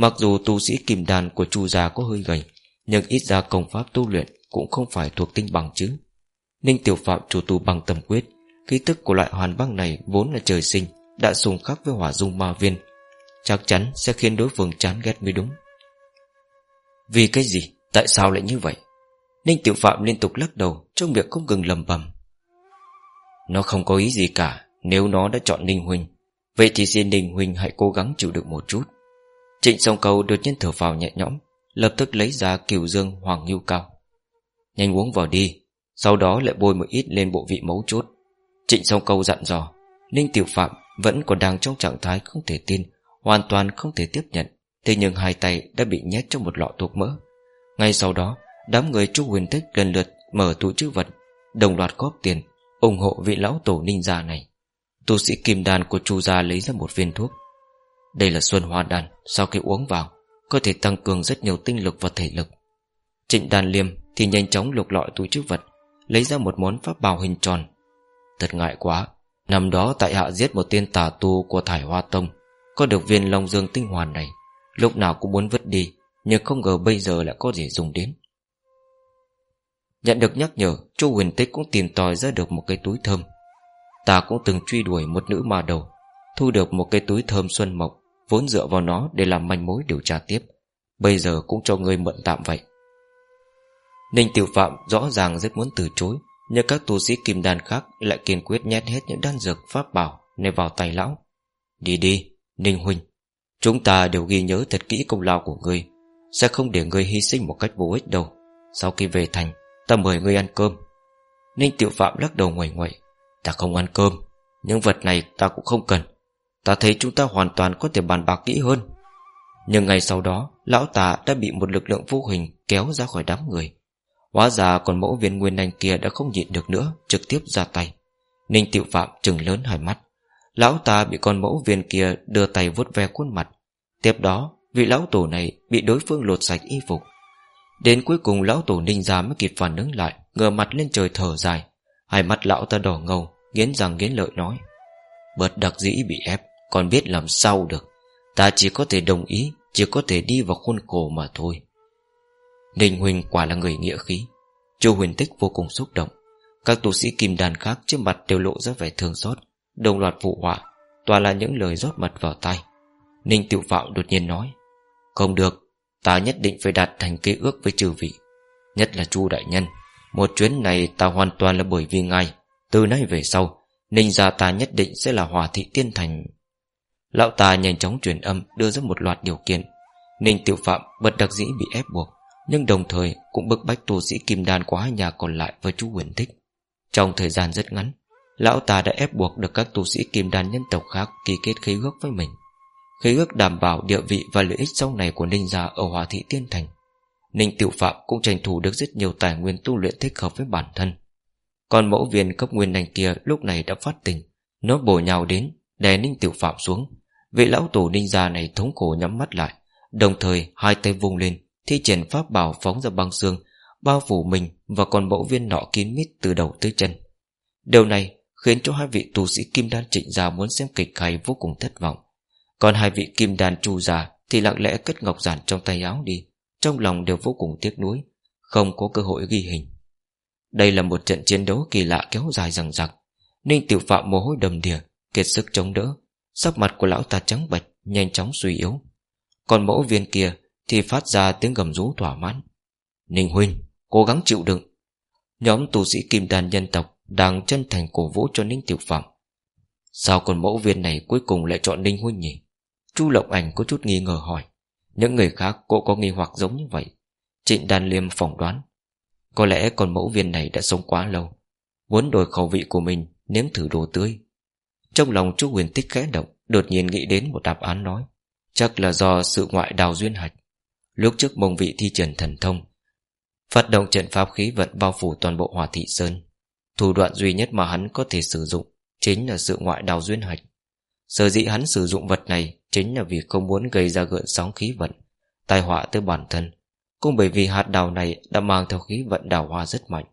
Mặc dù tu sĩ kim đàn của chu già có hơi gầy Nhưng ít ra công pháp tu luyện Cũng không phải thuộc tinh bằng chứ. Ninh tiểu phạm chủ tu bằng tầm quyết Ký tức của loại hoàn băng này Vốn là trời sinh Đã xung khắc với hỏa dung ma viên. Chắc chắn sẽ khiến đối phương chán ghét mới đúng. Vì cái gì? Tại sao lại như vậy? Ninh tiểu phạm liên tục lắc đầu Trong miệng không ngừng lầm bầm. Nó không có ý gì cả Nếu nó đã chọn Ninh Huỳnh, Vậy thì xin Ninh Huỳnh hãy cố gắng chịu được một chút. Trịnh Sông cầu đột nhiên thở vào nhẹ nhõm, Lập tức lấy ra kiều dương hoàng ngưu cao. Nhanh uống vào đi, Sau đó lại bôi một ít lên bộ vị mấu chốt. Trịnh Sông cầu dặn dò, Ninh tiểu phạm vẫn còn đang trong trạng thái không thể tin, Hoàn toàn không thể tiếp nhận, Thế nhưng hai tay đã bị nhét trong một lọ thuốc mỡ. Ngay sau đó, Đám người Chu Huyền Tích lần lượt mở túi chữ vật, Đồng loạt góp tiền, ủng hộ vị lão tổ ninh gia này. Tu sĩ kim đàn của chu gia lấy ra một viên thuốc đây là xuân hoa đàn Sau khi uống vào Có thể tăng cường rất nhiều tinh lực và thể lực. Trịnh đàn liêm thì nhanh chóng lục lọi túi chức vật, Lấy ra một món pháp bào hình tròn. Thật ngại quá, Năm đó tại hạ giết một tên tà tu của thải hoa tông, Có được viên long dương tinh hoàn này, Lúc nào cũng muốn vứt đi, Nhưng không ngờ bây giờ lại có thể dùng đến. Nhận được nhắc nhở, Chu huyền tích cũng tìm tòi ra được một cái túi thơm. Ta cũng từng truy đuổi một nữ ma đầu Thu được một cái túi thơm xuân mộc Vốn dựa vào nó để làm manh mối điều tra tiếp. Bây giờ cũng cho ngươi mượn tạm vậy. Ninh tiểu phạm rõ ràng rất muốn từ chối Nhưng các tu sĩ kim đan khác Lại kiên quyết nhét hết những đan dược pháp bảo Này vào tay lão. Đi đi, Ninh Huynh Chúng ta đều ghi nhớ thật kỹ công lao của ngươi. Sẽ không để ngươi hy sinh một cách vô ích đâu. Sau khi về thành Ta mời ngươi ăn cơm. Ninh tiểu phạm lắc đầu ngoảnh ngoậy Ta không ăn cơm Những vật này ta cũng không cần. Ta thấy chúng ta hoàn toàn có thể bàn bạc kỹ hơn. Nhưng ngày sau đó, Lão tà đã bị một lực lượng vô hình Kéo ra khỏi đám người. Hóa ra còn mẫu viên nguyên anh kia đã không nhịn được nữa, Trực tiếp ra tay. Ninh tiệu phạm trừng lớn hai mắt. Lão ta bị con mẫu viên kia đưa tay vuốt ve khuôn mặt. Tiếp đó, Vị lão tổ này bị đối phương lột sạch y phục. Đến cuối cùng, lão tổ ninh ra mới kịp phản ứng lại Ngờ mặt lên trời thở dài. Hai mắt lão ta đỏ ngầu, Nghiến rằng nghiến lợi nói, Bớt đặc dĩ bị ép. Còn biết làm sao được. Ta chỉ có thể đồng ý, Chỉ có thể đi vào khuôn khổ mà thôi. Ninh huỳnh quả là người nghĩa khí. Chu huyền tích vô cùng xúc động. Các tu sĩ kim đàn khác trước mặt đều lộ ra vẻ thương xót, Đồng loạt vụ họa, Toàn là những lời rót mật vào tay Ninh tiểu phạm đột nhiên nói, Không được, Ta nhất định phải đạt thành kế ước với trừ vị, Nhất là chu đại nhân. Một chuyến này ta hoàn toàn là bởi vì ngài. Từ nay về sau, Ninh gia ta nhất định sẽ là hòa thị tiên thành Lão ta nhanh chóng truyền âm Đưa ra một loạt điều kiện. Ninh tiểu phạm bật đặc dĩ bị ép buộc, Nhưng đồng thời cũng bức bách tu sĩ kim đan của hai nhà còn lại với chú huyền thích. Trong thời gian rất ngắn, Lão ta đã ép buộc được các tu sĩ kim đan nhân tộc khác Ký kết khế ước với mình. Khế ước đảm bảo địa vị và lợi ích sau này của Ninh Gia ở Hòa Thị Tiên Thành. Ninh Tiểu Phạm cũng tranh thủ được rất nhiều tài nguyên tu luyện thích hợp với bản thân. Còn mẫu viên cấp nguyên nành kia lúc này đã phát tình, Nó bổ nhào đến, Đè Ninh Tiểu Phạm xuống. Vị lão tổ Ninh già này thống khổ nhắm mắt lại, Đồng thời hai tay vung lên, Thi triển pháp bảo phóng ra băng xương, Bao phủ mình và còn mẫu viên nọ kín mít từ đầu tới chân. Điều này khiến cho hai vị tu sĩ kim đan trịnh già muốn xem kịch hay vô cùng thất vọng. Còn hai vị kim đan chu già Thì lặng lẽ cất ngọc giản trong tay áo đi, Trong lòng đều vô cùng tiếc nuối, Không có cơ hội ghi hình. Đây là một trận chiến đấu kỳ lạ kéo dài rằng rặc Ninh tiểu phạm mồ hôi đầm đìa, Kiệt sức chống đỡ Sắc mặt của lão ta trắng bệch, Nhanh chóng suy yếu. Còn mẫu viên kia thì phát ra tiếng gầm rú thỏa mãn. Ninh huynh, Cố gắng chịu đựng. Nhóm tu sĩ kim đàn nhân tộc Đang chân thành cổ vũ cho Ninh Tiểu Phạm Sao còn mẫu viên này cuối cùng lại chọn Ninh Huynh nhỉ? Chu Lộng Ảnh có chút nghi ngờ hỏi. Những người khác cũng có nghi hoặc giống như vậy. Trịnh Đan Liêm phỏng đoán. Có lẽ con mẫu viên này đã sống quá lâu. Muốn đổi khẩu vị của mình, Nếm thử đồ tươi. Trong lòng chú huyền tích khẽ động, Đột nhiên nghĩ đến một đáp án nói. Chắc là do sự ngoại đào duyên hạch. Lúc trước mông vị thi triển thần thông, Phát động trận pháp khí vận bao phủ toàn bộ hòa thị sơn. Thủ đoạn duy nhất mà hắn có thể sử dụng Chính là sự ngoại đào duyên hạch. Sở dĩ hắn sử dụng vật này Chính là vì không muốn gây ra gợn sóng khí vận, Tai họa tới bản thân. Cũng bởi vì hạt đào này Đã mang theo khí vận đào hoa rất mạnh.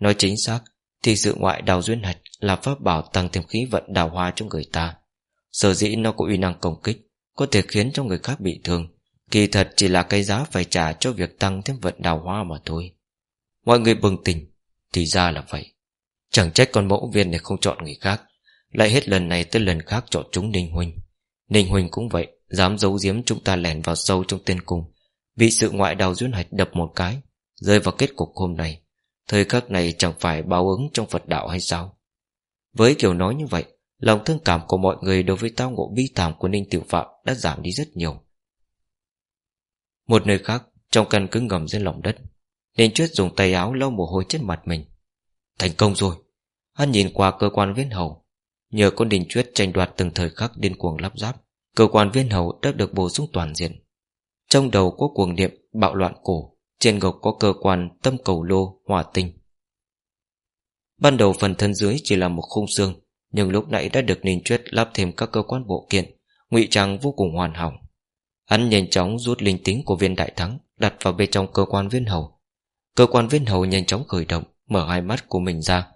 Nói chính xác thì sự ngoại đào duyên hạch Là pháp bảo tăng thêm khí vận đào hoa cho người ta. Sở dĩ nó có uy năng công kích, Có thể khiến cho người khác bị thương. Kỳ thật chỉ là cái giá phải trả Cho việc tăng thêm vận đào hoa mà thôi. Mọi người bừng tỉnh, Thì ra là vậy. Chẳng trách con mẫu viên này không chọn người khác, lại hết lần này tới lần khác chọn chúng Ninh Huynh Ninh Huynh cũng vậy, Dám giấu giếm chúng ta lẻn vào sâu trong tiên cung, Bị sự ngoại đào duyên hạch đập một cái, Rơi vào kết cục hôm nay. Thời khắc này chẳng phải báo ứng trong Phật đạo hay sao? Với kiểu nói như vậy, Lòng thương cảm của mọi người đối với tao ngộ bi thảm của Ninh Tiểu Phạm đã giảm đi rất nhiều. Một nơi khác, Trong căn cứ ngầm dưới lòng đất Nên Chuyết dùng tay áo lau mồ hôi trên mặt mình. Thành công rồi. Hắn nhìn qua cơ quan viên hầu. Nhờ con đình chuyết tranh đoạt từng thời khắc điên cuồng lắp ráp, Cơ quan viên hầu đã được bổ sung toàn diện. Trong đầu có cuồng niệm bạo loạn cổ. Trên gộc có cơ quan tâm cầu lô, hỏa tinh. Ban đầu phần thân dưới chỉ là một khung xương, Nhưng lúc nãy đã được Ninh Chuyết lắp thêm các cơ quan bộ kiện, ngụy trang vô cùng hoàn hảo. Hắn nhanh chóng rút linh tính của viên đại thắng, Đặt vào bên trong cơ quan viên hầu. Cơ quan viên hầu nhanh chóng khởi động, Mở hai mắt của mình ra,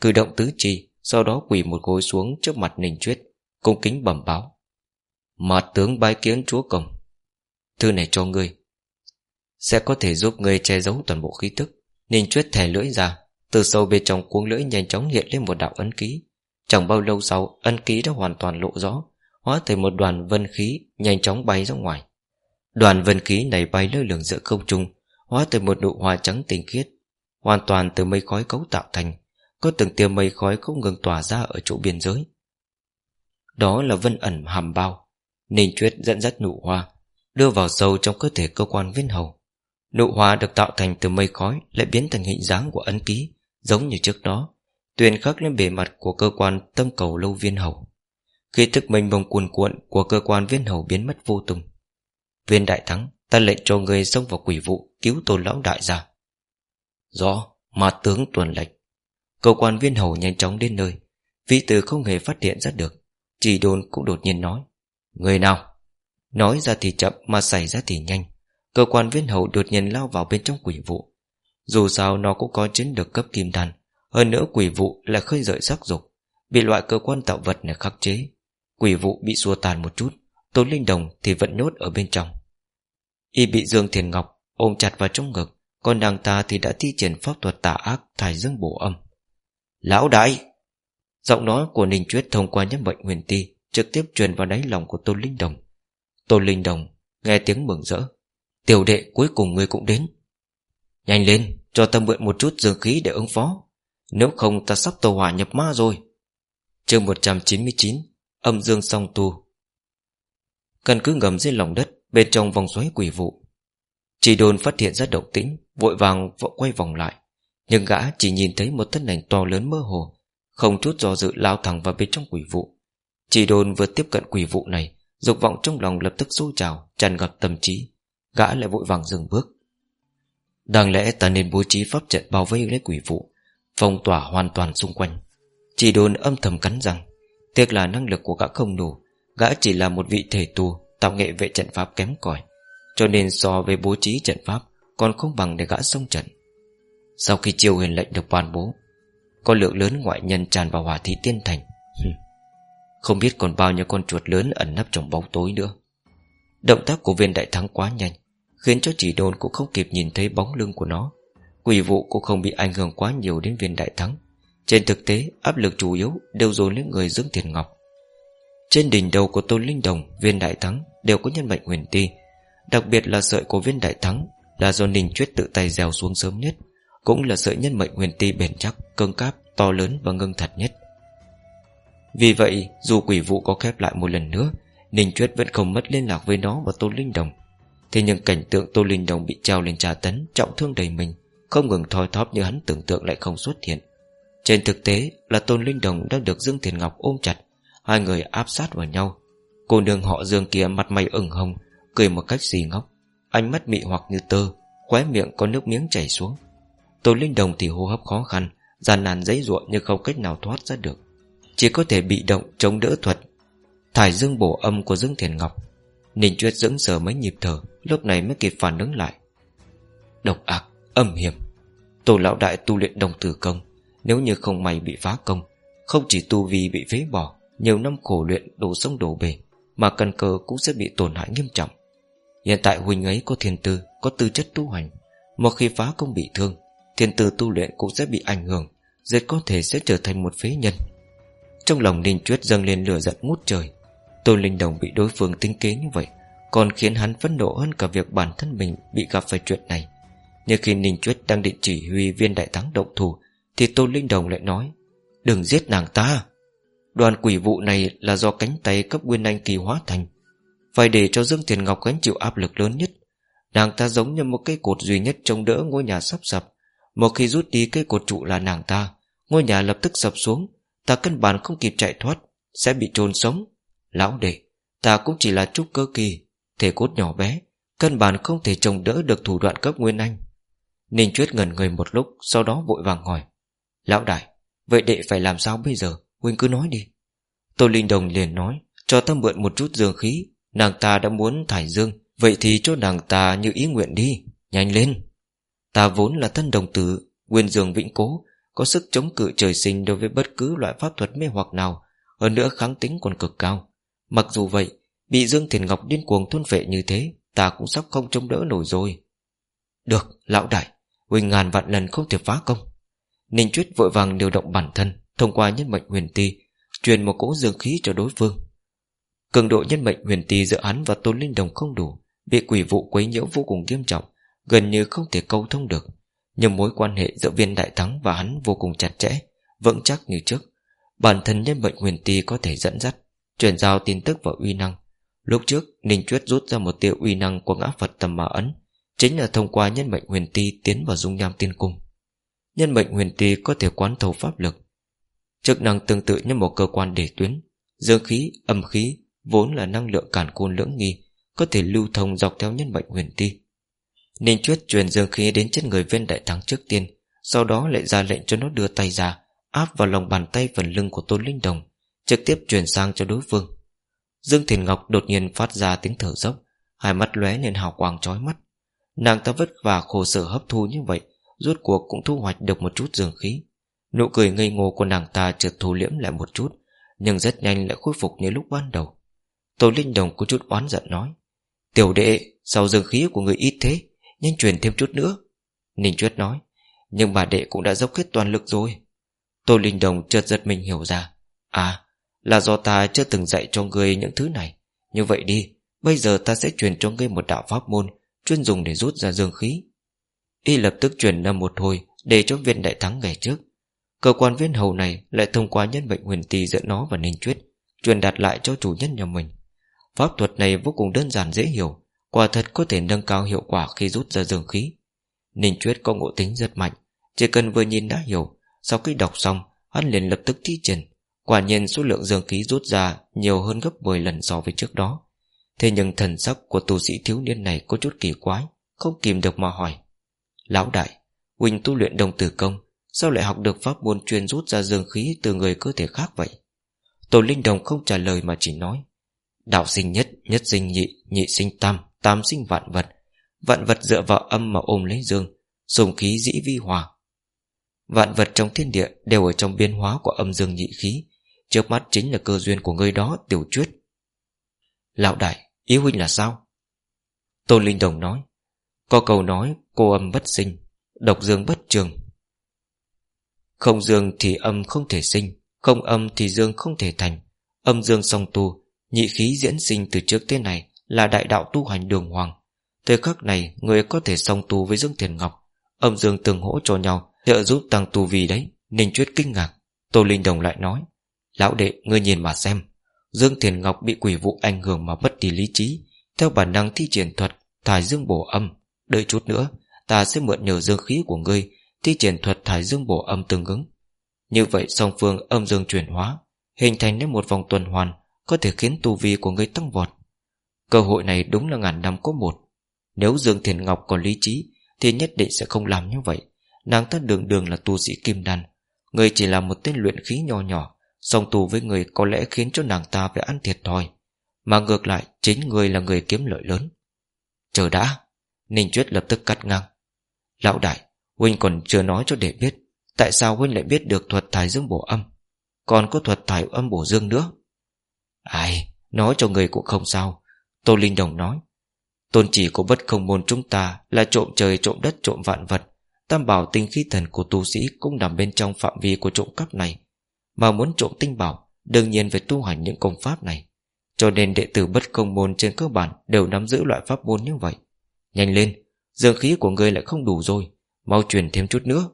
Cử động tứ chi, sau đó quỳ một gối xuống trước mặt Ninh Chuyết Cung kính bẩm báo. Mặt tướng bái kiến chúa công. Thư này cho ngươi sẽ có thể giúp ngươi che giấu toàn bộ khí tức. Ninh Chuyết thẻ lưỡi ra, Từ sâu bên trong cuống lưỡi nhanh chóng hiện lên một đạo ấn ký. Chẳng bao lâu sau, Ấn ký đã hoàn toàn lộ rõ, Hóa thành một đoàn vân khí Nhanh chóng bay ra ngoài. Đoàn vân khí này bay lơ lửng giữa không trung, Hóa thành một nụ hoa trắng tinh khiết, Hoàn toàn từ mây khói cấu tạo thành, có từng tia mây khói không ngừng tỏa ra ở chỗ biên giới. Đó là vân ẩn hàm bao. Ninh Chuyết dẫn dắt nụ hoa, Đưa vào sâu trong cơ thể cơ quan viên hầu. Nụ hoa được tạo thành từ mây khói Lại biến thành hình dáng của ấn ký, Giống như trước đó Tuyền khắc lên bề mặt của cơ quan tâm cầu lâu viên hầu. Khi thức mình bồng cuồn cuộn Của cơ quan viên hầu biến mất vô tung, Viên đại thắng, Ta lệnh cho người xông vào quỷ vụ Cứu tôn lão đại ra Rõ mà tướng tuần lệnh, Cơ quan viên hầu nhanh chóng đến nơi. Vị tử không hề phát hiện ra được, Chỉ đồn cũng đột nhiên nói, Người nào? Nói ra thì chậm mà xảy ra thì nhanh. Cơ quan viên hầu đột nhiên lao vào bên trong quỷ vụ. Dù sao nó cũng có chiến được cấp kim đan, Hơn nữa quỷ vụ là khơi dậy sắc dục, Bị loại cơ quan tạo vật này khắc chế. Quỷ vụ bị xua tàn một chút, Tôn Linh Đồng thì vẫn nhốt ở bên trong. Y bị Dương Thiền Ngọc ôm chặt vào trong ngực, Còn nàng ta thì đã thi triển pháp thuật tà ác Thải dương bổ âm. Lão đại! Giọng nói của Ninh Chuyết thông qua nhâm bệnh huyền ti Trực tiếp truyền vào đáy lòng của Tôn Linh Đồng. Tôn Linh Đồng nghe tiếng mừng rỡ. Tiểu đệ cuối cùng ngươi cũng đến. Nhanh lên, Cho ta mượn một chút dương khí để ứng phó. Nếu không ta sắp tàu hỏa nhập ma rồi. Chương 199 Âm dương song tu. Căn cứ ngầm dưới lòng đất, Bên trong vòng xoáy quỷ vụ. Chỉ đồn phát hiện ra động tĩnh Vội vàng vội quay vòng lại. Nhưng gã chỉ nhìn thấy một thân ảnh to lớn mơ hồ, Không chút do dự lao thẳng vào bên trong quỷ vụ. Chỉ đồn vừa tiếp cận quỷ vụ này, Dục vọng trong lòng lập tức sôi trào, Tràn ngập tâm trí. Gã lại vội vàng dừng bước. Đáng lẽ ta nên bố trí pháp trận bao vây lấy quỷ vụ Phong tỏa hoàn toàn xung quanh. Chỉ đồn âm thầm cắn răng, Tiếc là năng lực của gã không đủ, Gã chỉ là một vị thể tu, Tạo nghệ vệ trận pháp kém cỏi. Cho nên so với bố trí trận pháp, Còn không bằng để gã xông trận. Sau khi chiêu huyền lệnh được ban bố, Có lượng lớn ngoại nhân tràn vào hỏa thị tiên thành. Không biết còn bao nhiêu con chuột lớn ẩn nấp trong bóng tối nữa. Động tác của viên đại thắng quá nhanh Khiến cho chỉ đồn cũng không kịp nhìn thấy bóng lưng của nó. Quỷ vụ cũng không bị ảnh hưởng quá nhiều đến viên đại thắng. Trên thực tế áp lực chủ yếu đều dồn lên người dưỡng tiền ngọc. Trên đỉnh đầu của Tôn Linh Đồng Viên đại thắng đều có nhân mệnh huyền ti. Đặc biệt là sợi của viên đại thắng Là do Ninh Chuyết tự tay dèo xuống sớm nhất Cũng là sợi nhân mệnh huyền ti bền chắc Cương cáp, to lớn và ngưng thật nhất. Vì vậy dù quỷ vụ có khép lại một lần nữa Ninh Chuyết vẫn không mất liên lạc với nó và tôn Linh Đồng. Thế nhưng cảnh tượng Tô Linh Đồng bị treo lên trà tấn, Trọng thương đầy mình, Không ngừng thoi thóp như hắn tưởng tượng lại không xuất hiện. Trên thực tế là Tôn Linh Đồng đang được Dương Thiền Ngọc ôm chặt, Hai người áp sát vào nhau. Cô nương họ Dương kia mặt mày ửng hồng, Cười một cách xì ngốc, Ánh mắt mị hoặc như tơ, Khóe miệng có nước miếng chảy xuống. Tôn Linh Đồng thì hô hấp khó khăn, gian nàn giấy ruộng nhưng không cách nào thoát ra được. Chỉ có thể bị động chống đỡ thuật. Thải dương bổ âm của Dương Thiền Ngọc Ninh Chuyết dững sờ mấy nhịp thở Lúc này mới kịp phản ứng lại. Độc ác, âm hiểm. Tổ lão đại tu luyện đồng tử công Nếu như không may bị phá công Không chỉ tu vi bị phế bỏ Nhiều năm khổ luyện đổ sông đổ bể Mà căn cơ cũng sẽ bị tổn hại nghiêm trọng. Hiện tại huynh ấy có thiên tư Có tư chất tu hành Một khi phá công bị thương Thiên tư tu luyện cũng sẽ bị ảnh hưởng Rất có thể sẽ trở thành một phế nhân. Trong lòng Ninh Chuyết dâng lên lửa giận ngút trời Tôn Linh Đồng bị đối phương tính kế như vậy, Còn khiến hắn phẫn nộ hơn cả việc bản thân mình Bị gặp phải chuyện này. Nhưng khi Ninh Chuyết đang định chỉ huy viên đại thắng động thủ, Thì Tôn Linh Đồng lại nói, Đừng giết nàng ta. Đoàn quỷ vụ này là do cánh tay cấp nguyên anh kỳ hóa thành, Phải để cho Dương Thiền Ngọc gánh chịu áp lực lớn nhất. Nàng ta giống như một cây cột duy nhất chống đỡ ngôi nhà sắp sập. Một khi rút đi cây cột trụ là nàng ta, Ngôi nhà lập tức sập xuống, Ta cân bản không kịp chạy thoát, Sẽ bị trôn sống. Lão đệ, Ta cũng chỉ là trúc cơ kỳ, Thể cốt nhỏ bé Cân bản không thể trồng đỡ được thủ đoạn cấp nguyên anh. Ninh Chuyết ngẩn người một lúc, Sau đó vội vàng hỏi, Lão đại, Vậy đệ phải làm sao bây giờ? Huynh cứ nói đi. Tô Linh Đồng liền nói, Cho ta mượn một chút dương khí, Nàng ta đã muốn thải dương, Vậy thì cho nàng ta như ý nguyện đi, Nhanh lên. Ta vốn là thân đồng tử, Nguyên dương vĩnh cố, Có sức chống cự trời sinh đối với bất cứ loại pháp thuật mê hoặc nào, Hơn nữa kháng tính còn cực cao. Mặc dù vậy Bị Dương Thiền Ngọc điên cuồng thôn vệ như thế Ta cũng sắp không chống đỡ nổi rồi. Được, lão đại Huỳnh ngàn vạn lần không thể phá công. Ninh Chuyết vội vàng điều động bản thân Thông qua nhân mệnh huyền ti Truyền một cỗ dương khí cho đối phương. Cường độ nhân mệnh huyền ti giữa hắn và Tôn Linh Đồng không đủ Bị quỷ vụ quấy nhiễu vô cùng nghiêm trọng Gần như không thể câu thông được. Nhưng mối quan hệ giữa viên đại thắng và hắn vô cùng chặt chẽ Vững chắc như trước. Bản thân nhân mệnh huyền ti có thể dẫn dắt. Chuyển giao tin tức và uy năng. Lúc trước Ninh Chuyết rút ra một tia uy năng Của ngã Phật tầm mà ấn Chính là thông qua nhân mệnh huyền ti tiến vào dung nham tiên cung. Nhân mệnh huyền ti có thể quán thấu pháp lực Chức năng tương tự như một cơ quan để tuyến. Dương khí, âm khí Vốn là năng lượng cản côn lưỡng nghi Có thể lưu thông dọc theo nhân mệnh huyền ti. Ninh Chuyết truyền dương khí đến trên người viên đại thắng trước tiên Sau đó lại ra lệnh cho nó đưa tay ra Áp vào lòng bàn tay phần lưng của Tôn Linh Đồng. Trực tiếp truyền sang cho đối phương. Dương Thiền Ngọc đột nhiên phát ra tiếng thở dốc, Hai mắt lóe lên hào quang chói mắt. Nàng ta vất vả khổ sở hấp thu như vậy, Rốt cuộc cũng thu hoạch được một chút dương khí. Nụ cười ngây ngô của nàng ta chợt thu liễm lại một chút, Nhưng rất nhanh lại khôi phục như lúc ban đầu. Tô Linh Đồng có chút oán giận nói, Tiểu đệ, Sao dương khí của người ít thế? Nhanh truyền thêm chút nữa. Ninh Chuyết nói, Nhưng bà đệ cũng đã dốc hết toàn lực rồi. Tô Linh Đồng chợt giật mình hiểu ra À là do ta chưa từng dạy cho ngươi những thứ này. Như vậy đi, Bây giờ ta sẽ truyền cho ngươi một đạo pháp môn, Chuyên dùng để rút ra dương khí. Y lập tức truyền năm một hồi Để cho viên đại thắng ngày trước. Cơ quan viên hầu này lại thông qua nhân bệnh huyền tì giữa nó và ninh chuyết Truyền đạt lại cho chủ nhân nhà mình. Pháp thuật này vô cùng đơn giản dễ hiểu, Quả thật có thể nâng cao hiệu quả khi rút ra dương khí. Ninh chuyết có ngộ tính rất mạnh, Chỉ cần vừa nhìn đã hiểu, Sau khi đọc xong, Hắn liền lập tức thi triển. Quả nhiên số lượng dương khí rút ra Nhiều hơn gấp 10 lần so với trước đó. Thế nhưng thần sắc của tu sĩ thiếu niên này Có chút kỳ quái Không kìm được mà hỏi. Lão đại Huynh tu luyện đồng tử công Sao lại học được pháp môn chuyên rút ra dương khí Từ người cơ thể khác vậy? Tổ linh đồng không trả lời mà chỉ nói. Đạo sinh nhất, nhất sinh nhị Nhị sinh tam, tam sinh vạn vật. Vạn vật dựa vào âm mà ôm lấy dương Dùng khí dĩ vi hòa. Vạn vật trong thiên địa đều ở trong biến hóa của âm dương nhị khí. Trước mắt chính là cơ duyên của người đó tiểu truyết Lão đại, ý huynh là sao? tôn Linh Đồng nói. Có câu nói cô âm bất sinh Độc dương bất trường. Không dương thì âm không thể sinh Không âm thì dương không thể thành. Âm dương song tu Nhị khí diễn sinh từ trước tới này Là đại đạo tu hành đường hoàng. Thời khắc này người có thể song tu với Dương Thiền Ngọc Âm dương từng hỗ cho nhau Trợ giúp tăng tu vì đấy Ninh Chuyết kinh ngạc. Tô Linh Đồng lại nói. Lão đệ, ngươi nhìn mà xem. Dương Thiền Ngọc bị quỷ vụ ảnh hưởng mà mất đi lý trí. Theo bản năng thi triển thuật, Thải dương bổ âm. Đợi chút nữa, Ta sẽ mượn nhờ dương khí của ngươi, Thi triển thuật thải dương bổ âm tương ứng. Như vậy, song phương âm dương chuyển hóa, Hình thành nên một vòng tuần hoàn, Có thể khiến tu vi của ngươi tăng vọt. Cơ hội này đúng là ngàn năm có một. Nếu Dương Thiền Ngọc còn lý trí, Thì nhất định sẽ không làm như vậy. Nàng ta đường đường là tu sĩ kim đan. Người chỉ là một tên luyện khí nhỏ nhỏ Song tù với người có lẽ khiến cho nàng ta phải ăn thiệt thòi, Mà ngược lại Chính người là người kiếm lợi lớn. Chờ đã, Ninh Chuyết lập tức cắt ngang. Lão đại, Huynh còn chưa nói cho để biết, Tại sao Huynh lại biết được thuật thải dương bổ âm? Còn có thuật thải âm bổ dương nữa. Ai, Nói cho người cũng không sao, Tô Linh Đồng nói. Tôn chỉ của bất không môn chúng ta Là trộm trời, trộm đất, trộm vạn vật. Tam bảo tinh khí thần của tu sĩ Cũng nằm bên trong phạm vi của trộm cắp này. Mà muốn trộm tinh bảo, Đương nhiên phải tu hành những công pháp này. Cho nên đệ tử bất công môn trên cơ bản Đều nắm giữ loại pháp môn như vậy. Nhanh lên, Dương khí của ngươi lại không đủ rồi, Mau truyền thêm chút nữa.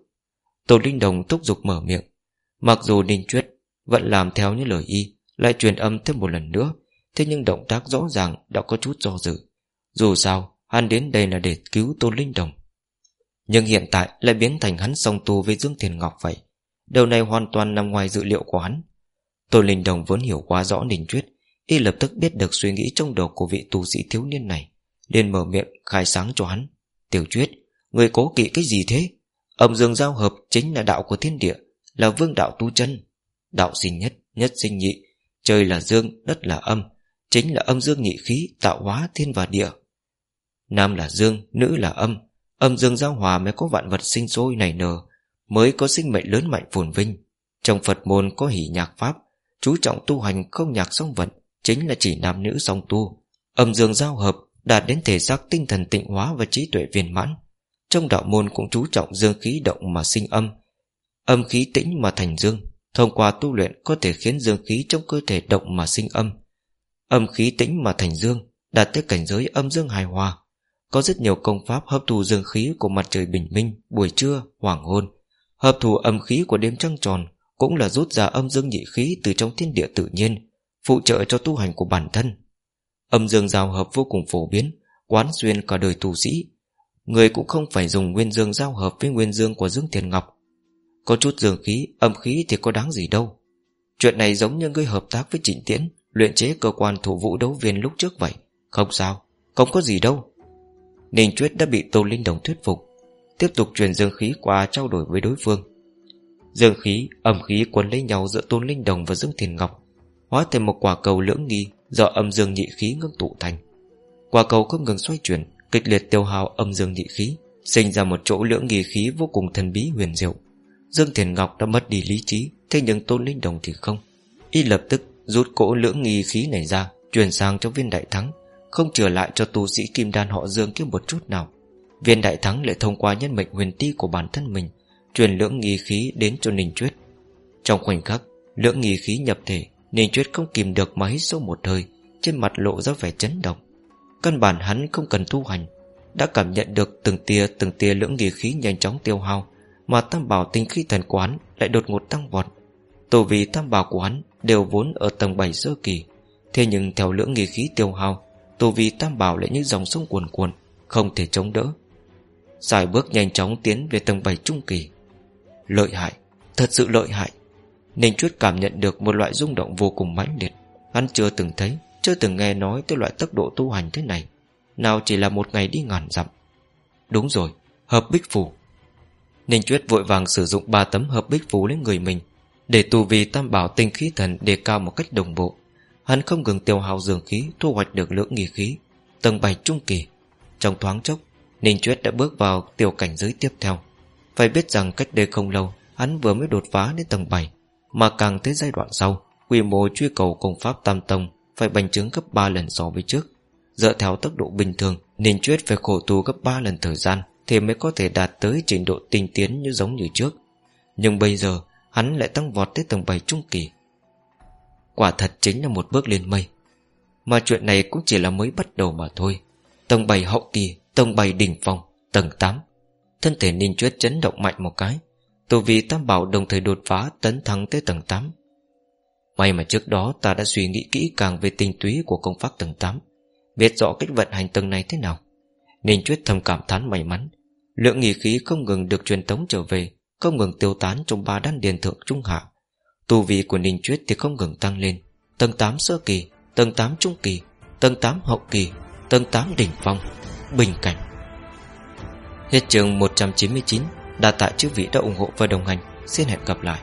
Tổ Linh Đồng thúc giục mở miệng. Mặc dù Ninh Chuyết vẫn làm theo như lời y, Lại truyền âm thêm một lần nữa, Thế nhưng động tác rõ ràng đã có chút do dự. Dù sao, Hắn đến đây là để cứu Tôn Linh Đồng. Nhưng hiện tại lại biến thành hắn song tu với Dương Thiền Ngọc vậy. Điều này hoàn toàn nằm ngoài dự liệu của hắn. Tôn Linh Đồng vốn hiểu quá rõ Ninh Chuyết Y lập tức biết được suy nghĩ trong đầu của vị tu sĩ thiếu niên này liền mở miệng khai sáng cho hắn. Tiểu Chuyết Người cố kỵ cái gì thế? Âm dương giao hợp chính là đạo của thiên địa Là vương đạo tu chân. Đạo sinh nhất, nhất sinh nhị Trời là dương, đất là âm Chính là âm dương nhị khí tạo hóa thiên và địa. Nam là dương, nữ là âm Âm dương giao hòa mới có vạn vật sinh sôi nảy nở. Mới có sinh mệnh lớn mạnh phồn vinh. Trong Phật môn có hỷ nhạc pháp Chú trọng tu hành không nhạc song vận Chính là chỉ nam nữ song tu. Âm dương giao hợp đạt đến thể xác tinh thần tịnh hóa và trí tuệ viên mãn. Trong đạo môn cũng chú trọng dương khí động mà sinh âm Âm khí tĩnh mà thành dương. Thông qua tu luyện có thể khiến dương khí trong cơ thể động mà sinh âm. Âm khí tĩnh mà thành dương Đạt tới cảnh giới âm dương hài hòa. Có rất nhiều công pháp hấp thu dương khí của mặt trời bình minh Buổi trưa, hoàng hôn. Hợp thù âm khí của đêm trăng tròn Cũng là rút ra âm dương nhị khí Từ trong thiên địa tự nhiên Phụ trợ cho tu hành của bản thân. Âm dương giao hợp vô cùng phổ biến Quán xuyên cả đời tu sĩ. Người cũng không phải dùng nguyên dương giao hợp với nguyên dương của Dương Thiền Ngọc. Có chút dương khí, âm khí thì có đáng gì đâu. Chuyện này giống như ngươi hợp tác với trịnh tiễn Luyện chế cơ quan thủ vũ đấu viên lúc trước vậy. Không sao, Không có gì đâu. Ninh Chuyết đã bị Tô Linh Đồng thuyết phục Tiếp tục truyền dương khí qua trao đổi với đối phương. Dương khí, âm khí quấn lấy nhau giữa Tôn Linh Đồng và Dương Thiền Ngọc Hóa thành một quả cầu lưỡng nghi Do âm dương nhị khí ngưng tụ thành. Quả cầu không ngừng xoay chuyển Kịch liệt tiêu hao âm dương nhị khí Sinh ra một chỗ lưỡng nghi khí vô cùng thần bí huyền diệu. Dương Thiền Ngọc đã mất đi lý trí Thế nhưng Tôn Linh Đồng thì không. Y lập tức rút cỗ lưỡng nghi khí này ra Truyền sang cho viên đại thắng Không trở lại cho tu sĩ kim đan họ Dương kiếm một chút nào. Viên đại thắng lại thông qua nhân mệnh huyền ti của bản thân mình, Truyền lưỡng nghi khí đến cho Ninh Chuyết Trong khoảnh khắc, Lưỡng nghi khí nhập thể, Ninh Chuyết không kìm được mà hít sâu một hơi, Trên mặt lộ ra vẻ chấn động. Căn bản hắn không cần tu hành, Đã cảm nhận được từng tia từng tia lưỡng nghi khí nhanh chóng tiêu hao, Mà tam bảo tinh khí thần quán Lại đột ngột tăng vọt. Tổ vì tam bảo của hắn đều vốn ở tầng 7 sơ kỳ, Thế nhưng theo lưỡng nghi khí tiêu hao, Tổ vì tam bảo lại như dòng sông cuồn cuộn, Không thể chống đỡ. Xài bước nhanh chóng tiến về tầng 7 trung kỳ. Lợi hại, Thật sự lợi hại. Ninh Chuyết cảm nhận được một loại rung động vô cùng mãnh liệt. Hắn chưa từng thấy, Chưa từng nghe nói tới loại tốc độ tu hành thế này. Nào chỉ là một ngày đi ngàn dặm. Đúng rồi, Hợp bích phù. Ninh Chuyết vội vàng sử dụng ba tấm hợp bích phù lên người mình, Để tu vi tam bảo tinh khí thần đề cao một cách đồng bộ. Hắn không ngừng tiêu hao dường khí, Thu hoạch được lượng nghỉ khí. Tầng 7 trung kỳ. Trong thoáng chốc Ninh Chuyết đã bước vào tiểu cảnh giới tiếp theo. Phải biết rằng cách đây không lâu, Hắn vừa mới đột phá đến tầng 7 Mà càng tới giai đoạn sau, Quy mô truy cầu công pháp tam tông Phải bành trướng gấp 3 lần so với trước. Dựa theo tốc độ bình thường, Ninh Chuyết phải khổ tu gấp 3 lần thời gian Thì mới có thể đạt tới trình độ tinh tiến như giống như trước. Nhưng bây giờ, Hắn lại tăng vọt tới tầng 7 trung kỳ. Quả thật chính là một bước lên mây. Mà chuyện này cũng chỉ là mới bắt đầu mà thôi. Tầng 7 hậu kỳ Tầng 7 đỉnh phong, Tầng 8 Thân thể Ninh Chuyết chấn động mạnh một cái. Tổ vì Tam Bảo đồng thời đột phá Tấn thắng tới tầng 8 May mà trước đó ta đã suy nghĩ kỹ càng Về tinh túy của công pháp tầng 8 Biết rõ cách vận hành tầng này thế nào. Ninh Chuyết thầm cảm thán may mắn. Lượng nghỉ khí không ngừng được truyền tống trở về, Không ngừng tiêu tán trong ba đan điền thượng trung hạ. Tu vị của Ninh Chuyết thì không ngừng tăng lên. Tầng 8 sơ kỳ, Tầng 8 trung kỳ, Tầng 8 hậu kỳ, Tầng 8 đỉnh phong bình cảnh. Hết chương 199 đa tạ chữ vị đã ủng hộ và đồng hành. Xin hẹn gặp lại.